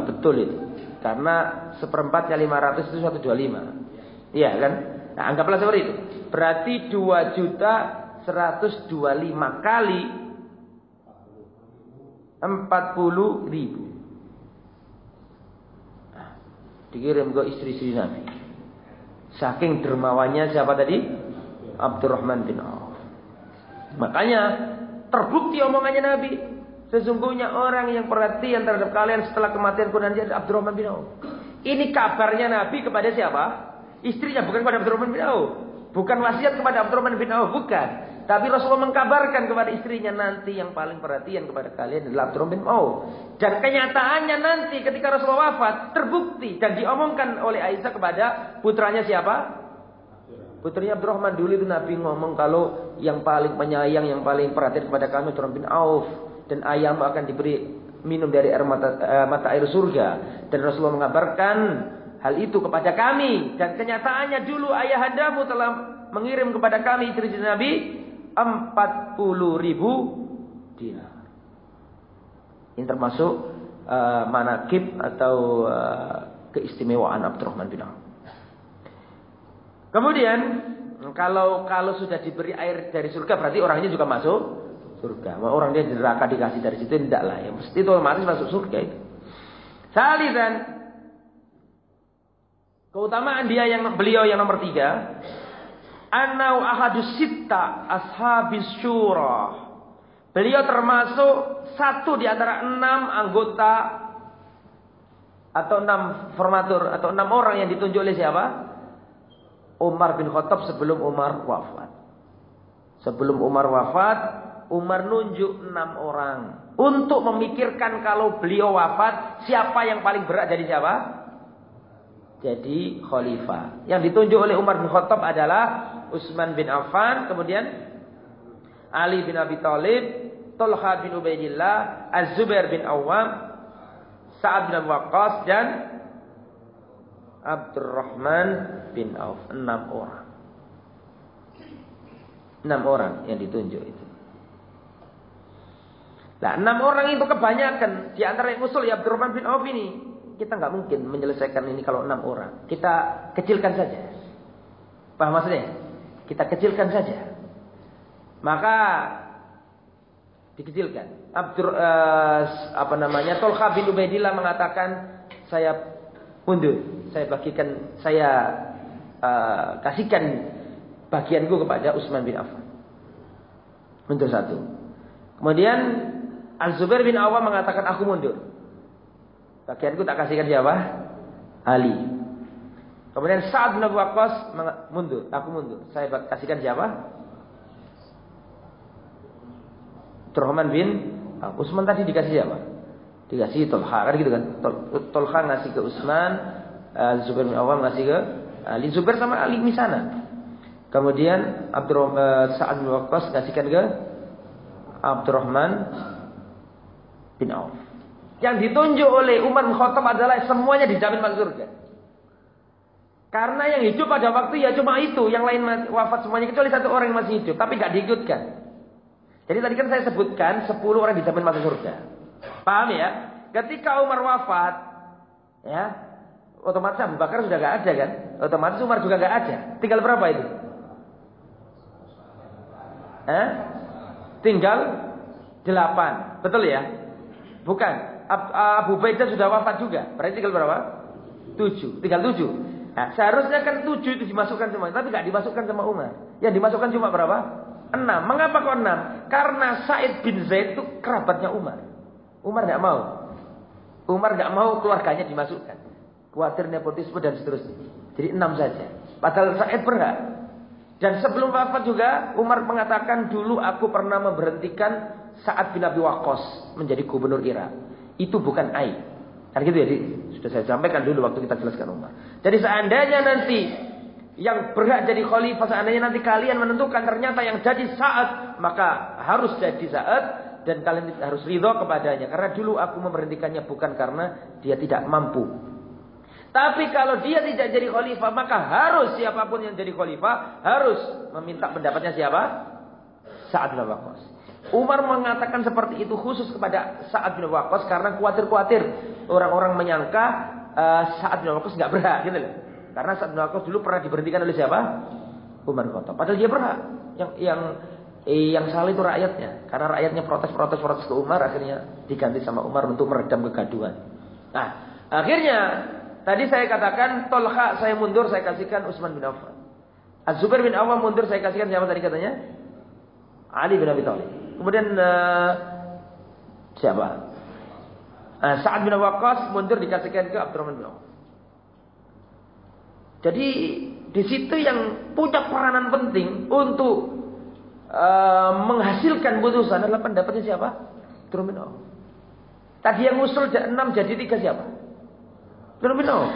betul itu. Karena seperempatnya 500 itu 125. Iya kan? Nah, anggaplah seperti itu. Berarti 2 juta 125 kali 40 ribu. Nah, dikirim ke istri-istri Nabi. Saking dermawannya siapa tadi? Abdurrahman bin Auf. Makanya terbukti omongannya Nabi. Sesungguhnya orang yang perhatian terhadap kalian setelah kematian Quran dia Abdurrahman bin Auf. Ini kabarnya Nabi kepada siapa? Istrinya bukan kepada Abdurrahman bin Auf. Bukan wasiat kepada Abdurrahman bin Auf, bukan. Tapi Rasulullah mengkabarkan kepada istrinya nanti yang paling perhatian kepada kalian adalah Abdurrahman bin Auf. Dan kenyataannya nanti ketika Rasulullah wafat terbukti dan diomongkan oleh Aisyah kepada putranya siapa? Putrinya Abdurrahman dulu itu Nabi ngomong kalau yang paling penyayang, yang paling perhatian kepada kami Abdurrahman bin Auf dan ayam akan diberi minum dari air mata, uh, mata air surga. Dan Rasulullah mengabarkan hal itu kepada kami dan kenyataannya dulu ayahandamu telah mengirim kepada kami istri Nabi 40 ribu dinar. Ini termasuk uh, manakib atau uh, keistimewaan Abdurrahman bin Auf. Kemudian kalau kalau sudah diberi air dari surga berarti orangnya juga masuk surga. Orang dia di neraka dikasih dari situ tidak lah ya. Mesti itu otomatis masuk surga itu. Salisan keutamaan dia yang beliau yang nomor tiga Anau ahadus sitta ashabis syura. Beliau termasuk satu di antara enam anggota atau enam formatur atau enam orang yang ditunjuk oleh siapa? Umar bin Khattab sebelum Umar wafat. Sebelum Umar wafat, Umar nunjuk enam orang untuk memikirkan kalau beliau wafat siapa yang paling berat jadi siapa? Jadi khalifah. Yang ditunjuk oleh Umar bin Khattab adalah Utsman bin Affan, kemudian Ali bin Abi Thalib, Talha bin Ubaidillah, Az-Zubair bin Awam, Sa'ad bin Abu Waqqas dan Abdurrahman bin Auf. Enam orang. Enam orang yang ditunjuk itu. Nah, enam orang itu kebanyakan di antara yang usul ya Abdurrahman bin Auf ini. Kita nggak mungkin menyelesaikan ini kalau enam orang. Kita kecilkan saja. Paham maksudnya? Kita kecilkan saja. Maka dikecilkan. Abdur uh, apa namanya? Tolha bin Ubaidillah mengatakan saya mundur, saya bagikan saya uh, kasihkan bagianku kepada Utsman bin Affan. Mundur satu. Kemudian Az-Zubair bin Awam mengatakan aku mundur. Bagianku tak kasihkan siapa? Ali. Kemudian saat bin Abu mundur, aku mundur. Saya kasihkan siapa? Turhaman bin Utsman tadi dikasih siapa? Dikasih Tolha kan gitu kan? Tolha ngasih ke Utsman, uh, Zubair bin Awam ngasih ke Ali Zubair sama Ali misana. Kemudian Abdurrahman uh, Sa'ad bin Waqqas kasihkan ke Abdurrahman bin Auf. Yang ditunjuk oleh Umar bin adalah semuanya dijamin masuk surga. Karena yang hidup pada waktu ya cuma itu, yang lain wafat semuanya kecuali satu orang yang masih hidup, tapi nggak diikutkan. Jadi tadi kan saya sebutkan 10 orang dijamin masuk surga. Paham ya? Ketika Umar wafat, ya, otomatis Abu Bakar sudah gak ada kan? Otomatis Umar juga gak ada. Tinggal berapa itu? Eh? Tinggal delapan. Betul ya? Bukan. Abu Baidah sudah wafat juga. Berarti tinggal berapa? Tujuh. Tinggal tujuh. Nah, seharusnya kan tujuh itu dimasukkan semua. Tapi gak dimasukkan sama Umar. Yang dimasukkan cuma berapa? Enam. Mengapa kok enam? Karena Said bin Zaid itu kerabatnya Umar. Umar gak mau. Umar gak mau keluarganya dimasukkan. Khawatir nepotisme dan seterusnya. Jadi enam saja. Padahal Said berhak. Dan sebelum wafat juga Umar mengatakan dulu aku pernah memberhentikan saat bin Abi Waqqas menjadi gubernur Irak. Itu bukan aib. Kan gitu ya, sudah saya sampaikan dulu waktu kita jelaskan Umar. Jadi seandainya nanti yang berhak jadi khalifah seandainya nanti kalian menentukan ternyata yang jadi saat maka harus jadi saat dan kalian harus ridho kepadanya karena dulu aku memberhentikannya bukan karena dia tidak mampu tapi kalau dia tidak jadi khalifah, maka harus siapa pun yang jadi khalifah harus meminta pendapatnya siapa? Sa'ad bin. Umar mengatakan seperti itu khusus kepada Sa'ad bin Waqqas karena khawatir-khawatir orang-orang menyangka uh, Sa'ad bin Waqqas nggak berhak gitu loh. Karena Sa'ad bin Waqqas dulu pernah diberhentikan oleh siapa? Umar bin Khattab. Padahal dia berhak. Yang yang eh, yang salah itu rakyatnya. Karena rakyatnya protes-protes protes ke Umar akhirnya diganti sama Umar untuk meredam kegaduhan. Nah, akhirnya Tadi saya katakan Tolha saya mundur saya kasihkan Utsman bin Affan. Az-Zubair bin Awam mundur saya kasihkan siapa tadi katanya? Ali bin Abi Thalib. Kemudian uh, siapa? Uh, Sa'ad bin Waqqas mundur dikasihkan ke Abdurrahman bin Auf. Jadi di situ yang punya peranan penting untuk uh, menghasilkan putusan adalah pendapatnya siapa? Abdurrahman bin Auf. Tadi yang usul 6 jadi 3 siapa? Abdurrahman bin Auf.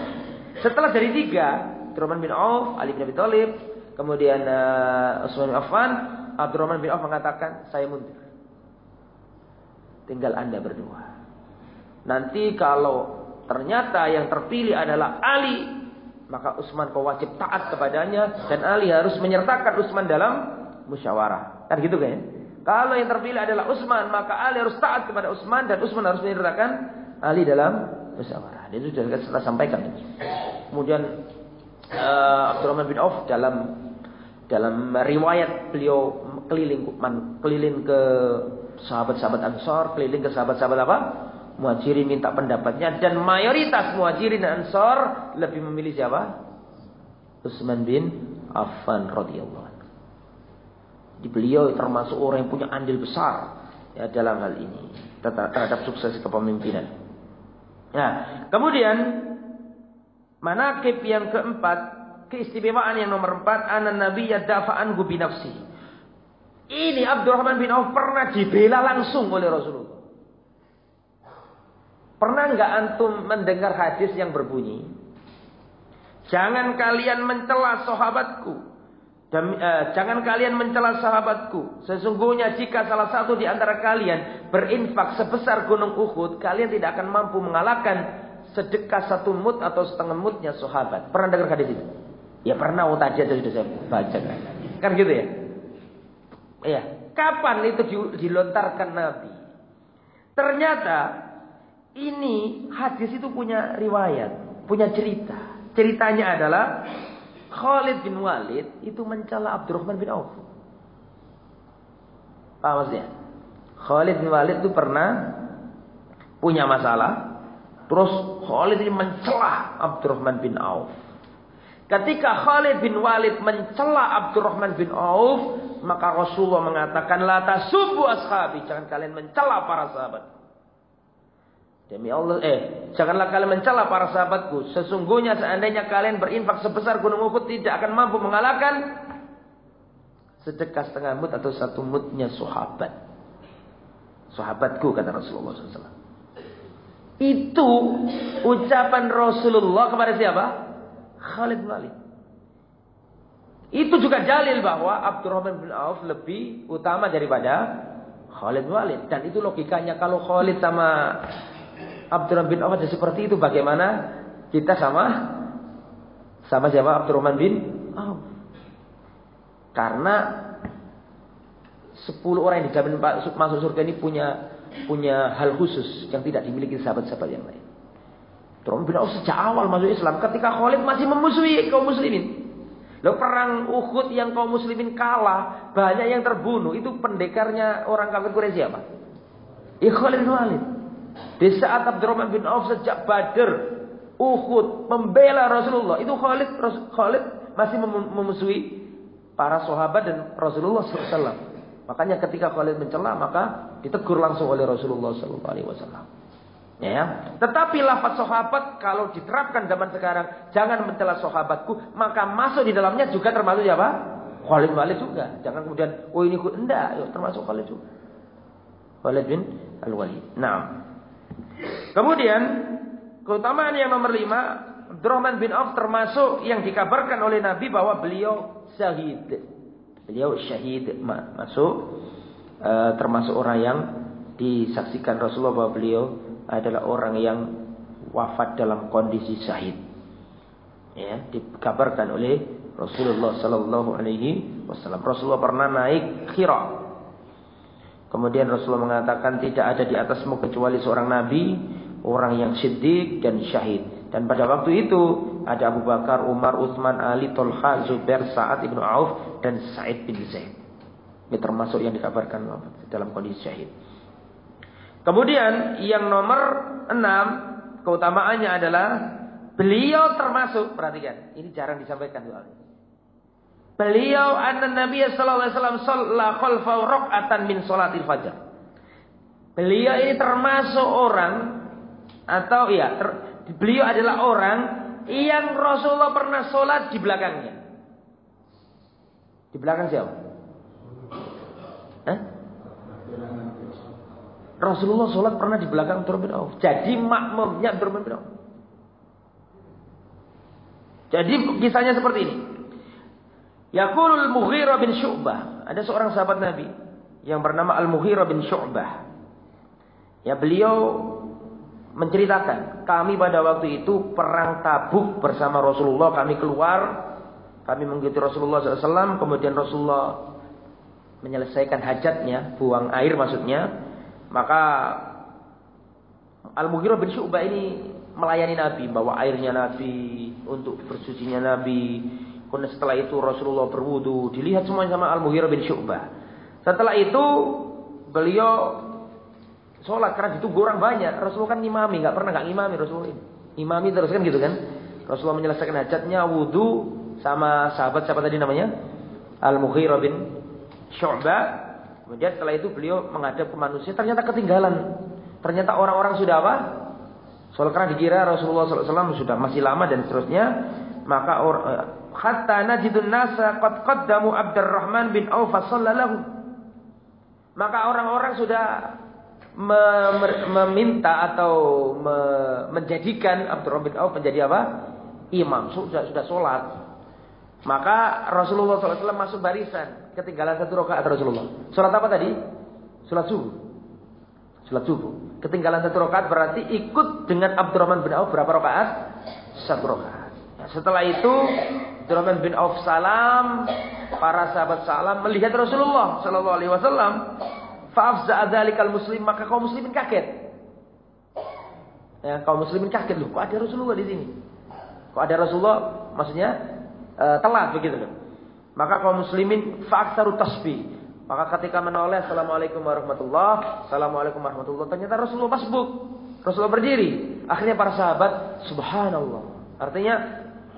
Setelah dari tiga, Abdurrahman bin Auf, Ali bin Abi Thalib, kemudian uh, Utsman bin Affan, Abdurrahman bin Auf mengatakan, saya mundur. Tinggal anda berdua. Nanti kalau ternyata yang terpilih adalah Ali, maka Utsman kau wajib taat kepadanya dan Ali harus menyertakan Utsman dalam musyawarah. Kan gitu kan? Kalau yang terpilih adalah Utsman, maka Ali harus taat kepada Utsman dan Utsman harus menyertakan Ali dalam musyawarah. Dia sudah kita sampaikan. Kemudian uh, Abdurrahman bin Auf dalam dalam riwayat beliau keliling keliling ke sahabat-sahabat Ansor, keliling ke sahabat-sahabat apa? Muhajirin minta pendapatnya dan mayoritas Muhajirin dan Ansor lebih memilih siapa? Utsman bin Affan radhiyallahu. Di beliau termasuk orang yang punya andil besar ya dalam hal ini terhadap sukses kepemimpinan. Nah, kemudian manakib yang keempat, keistimewaan yang nomor empat, anan nabi yadafa'an nafsi. Ini Abdurrahman bin Auf pernah dibela langsung oleh Rasulullah. Pernah nggak antum mendengar hadis yang berbunyi? Jangan kalian mencela sahabatku dan, uh, jangan kalian mencela sahabatku. Sesungguhnya jika salah satu di antara kalian berinfak sebesar gunung Uhud, kalian tidak akan mampu mengalahkan sedekah satu mut atau setengah mutnya sahabat. Pernah dengar hadis itu? Ya pernah, tadi aja sudah saya baca. Kan gitu ya? Iya. Kapan itu dilontarkan Nabi? Ternyata ini hadis itu punya riwayat, punya cerita. Ceritanya adalah Khalid bin Walid itu mencela Abdurrahman bin Auf. Apa maksudnya? Khalid bin Walid itu pernah punya masalah. Terus Khalid ini mencela Abdurrahman bin Auf. Ketika Khalid bin Walid mencela Abdurrahman bin Auf, maka Rasulullah mengatakan, La tasubbu ashabi. Jangan kalian mencela para sahabat. Demi Allah, eh, janganlah kalian mencela para sahabatku. Sesungguhnya seandainya kalian berinfak sebesar gunung Uhud tidak akan mampu mengalahkan sedekah setengah mut atau satu mutnya sahabat. Sahabatku kata Rasulullah SAW. Itu ucapan Rasulullah kepada siapa? Khalid Walid. Itu juga dalil bahwa Abdurrahman bin Auf lebih utama daripada Khalid Walid. Dan itu logikanya kalau Khalid sama Abdurrahman bin Auf ada seperti itu bagaimana kita sama sama siapa Abdurrahman bin Auf. Karena 10 orang yang dijamin masuk surga ini punya punya hal khusus yang tidak dimiliki sahabat-sahabat yang lain. Abdurrahman bin Auf sejak awal masuk Islam ketika Khalid masih memusuhi kaum muslimin. Lalu perang Uhud yang kaum muslimin kalah, banyak yang terbunuh. Itu pendekarnya orang kafir Quraisy siapa? Ya Khalid bin Walid. Di saat Abdurrahman bin Auf sejak Badr, Uhud membela Rasulullah, itu Khalid Khalid masih memusuhi para sahabat dan Rasulullah SAW. Makanya ketika Khalid mencela maka ditegur langsung oleh Rasulullah SAW. Ya. Tetapi lafaz sahabat kalau diterapkan zaman sekarang, jangan mencela sahabatku, maka masuk di dalamnya juga termasuk siapa? Khalid Walid juga. Jangan kemudian, oh ini enggak, yuk, termasuk Khalid juga. Khalid bin Al-Walid. Nah. Kemudian keutamaan yang nomor lima, Abdurrahman bin Auf termasuk yang dikabarkan oleh Nabi bahwa beliau syahid. Beliau syahid masuk uh, termasuk orang yang disaksikan Rasulullah bahwa beliau adalah orang yang wafat dalam kondisi syahid. Ya, dikabarkan oleh Rasulullah sallallahu alaihi wasallam. Rasulullah pernah naik Hira. Kemudian Rasulullah mengatakan tidak ada di atasmu kecuali seorang nabi, orang yang siddiq dan syahid. Dan pada waktu itu ada Abu Bakar, Umar, Utsman, Ali, Tolha, Zubair, Sa'ad ibnu Auf dan Sa'id bin Zaid. Ini termasuk yang dikabarkan dalam kondisi syahid. Kemudian yang nomor enam keutamaannya adalah beliau termasuk perhatikan ini jarang disampaikan soalnya. Beliau anna Nabi sallallahu alaihi wasallam shalla khalfa rak'atan min salatil fajar. Beliau ini termasuk orang atau ya ter, beliau adalah orang yang Rasulullah pernah sholat di belakangnya. Di belakang siapa? Hah? Rasulullah sholat pernah di belakang Abdurrahman bin Auf. Jadi makmumnya Abdurrahman bin Auf. Jadi kisahnya seperti ini. Yaqulul Mughirah bin Syu'bah. Ada seorang sahabat Nabi yang bernama Al-Mughirah bin Syu'bah. Ya beliau menceritakan, kami pada waktu itu perang tabuk bersama Rasulullah, kami keluar, kami mengikuti Rasulullah SAW, kemudian Rasulullah menyelesaikan hajatnya, buang air maksudnya, maka Al-Mughirah bin Syu'bah ini melayani Nabi, bawa airnya Nabi untuk bersucinya Nabi. Kemudian setelah itu Rasulullah berwudu, dilihat semuanya sama Al-Mughirah bin Syu'bah. Setelah itu beliau sholat karena itu orang banyak. Rasulullah kan imami, nggak pernah nggak imami Rasulullah ini. Imami terus kan gitu kan. Rasulullah menyelesaikan hajatnya wudu sama sahabat siapa tadi namanya? Al-Mughirah bin Syu'bah Kemudian setelah itu beliau menghadap ke manusia, ternyata ketinggalan. Ternyata orang-orang sudah apa? Soal karena dikira Rasulullah SAW sudah masih lama dan seterusnya. Maka eh, hatta najidun nasa qad qaddamu Abdurrahman bin Auf sallallahu. Maka orang-orang sudah meminta atau menjadikan Abdurrahman bin Auf menjadi apa? Imam. Sudah sudah sholat. Maka Rasulullah SAW masuk barisan. Ketinggalan satu rakaat Rasulullah. Sholat apa tadi? Sholat subuh. Sholat subuh. Ketinggalan satu rakaat berarti ikut dengan Abdurrahman bin Auf berapa rakaat? Satu rakaat. Nah, setelah itu Abdurrahman bin Auf salam, para sahabat salam melihat Rasulullah Shallallahu Alaihi Wasallam. Faafza adzalikal muslim maka kaum muslimin kaget. Ya, kaum muslimin kaget loh, kok ada Rasulullah di sini? Kok ada Rasulullah? Maksudnya uh, telat begitu loh. Maka kaum muslimin fa'aksaru tasbih. Maka ketika menoleh Assalamualaikum warahmatullah Assalamualaikum warahmatullah. Ternyata Rasulullah masbuk. Rasulullah berdiri. Akhirnya para sahabat Subhanallah. Artinya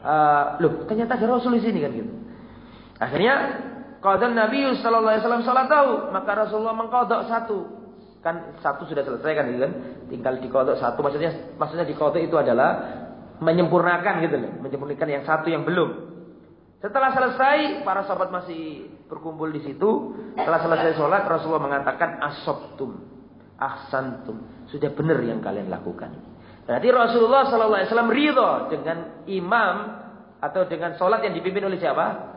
uh, Loh ternyata ada Rasul di sini kan gitu. Akhirnya Qadhan Nabi Sallallahu Alaihi Wasallam salat tahu. Maka Rasulullah mengkodok satu. Kan satu sudah selesai kan gitu kan? Tinggal dikodok satu. Maksudnya maksudnya dikodok itu adalah Menyempurnakan gitu loh. Menyempurnakan yang satu yang belum setelah selesai, para sahabat masih berkumpul di situ. Setelah selesai sholat, Rasulullah mengatakan asobtum, ahsantum. Sudah benar yang kalian lakukan. Berarti Rasulullah SAW ridho dengan imam atau dengan sholat yang dipimpin oleh siapa?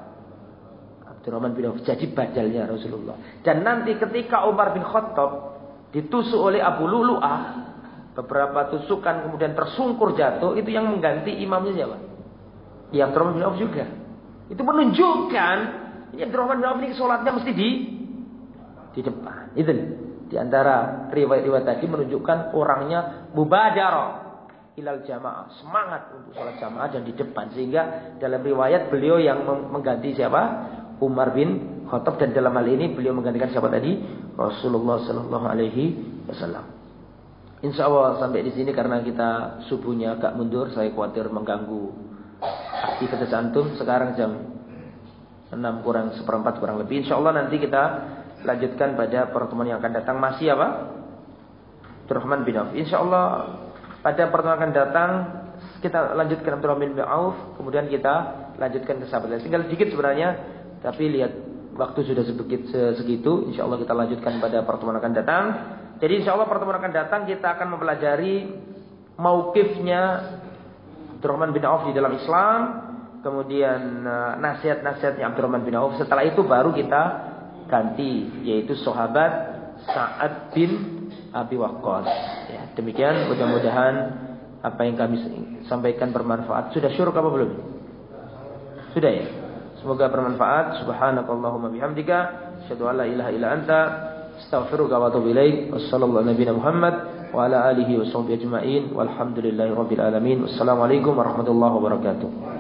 Abdurrahman bin Auf. Jadi badalnya Rasulullah. Dan nanti ketika Umar bin Khattab ditusuk oleh Abu Lulu'ah, beberapa tusukan kemudian tersungkur jatuh, itu yang mengganti imamnya siapa? Ya Abdurrahman bin Auf juga. Itu menunjukkan ini Abdurrahman bin Auf ini sholatnya mesti di di depan. Itu. Di antara riwayat-riwayat tadi menunjukkan orangnya mubadara ilal jamaah, semangat untuk sholat jamaah dan di depan sehingga dalam riwayat beliau yang mengganti siapa? Umar bin Khattab dan dalam hal ini beliau menggantikan siapa tadi? Rasulullah Sallallahu Alaihi Wasallam. Insya Allah sampai di sini karena kita subuhnya agak mundur, saya khawatir mengganggu aktivitas antum. Sekarang jam 6 kurang seperempat kurang lebih. Insya Allah nanti kita lanjutkan pada pertemuan yang akan datang. Masih apa? Abdurrahman bin Auf. Insya Allah pada pertemuan akan datang kita lanjutkan Abdurrahman bin Auf. Kemudian kita lanjutkan ke sahabat Tinggal sedikit sebenarnya. Tapi lihat waktu sudah sedikit segitu. Insya Allah kita lanjutkan pada pertemuan akan datang. Jadi insya Allah pertemuan akan datang kita akan mempelajari maukifnya Abdurrahman bin Auf di dalam Islam, kemudian uh, nasihat-nasihatnya Abdurrahman bin Auf. Setelah itu baru kita ganti, yaitu sahabat Sa'ad bin Abi Waqqas. Ya, demikian mudah-mudahan apa yang kami sampaikan bermanfaat. Sudah syuruk apa belum? Sudah ya? Semoga bermanfaat. Subhanakallahumma bihamdika. Asyhadu ilaha illa anta. Astaghfiruka wa atubu ilaik. Wassallallahu Muhammad wa ala ajma'in. Walhamdulillahi rabbil alamin. Wassalamualaikum warahmatullahi wabarakatuh.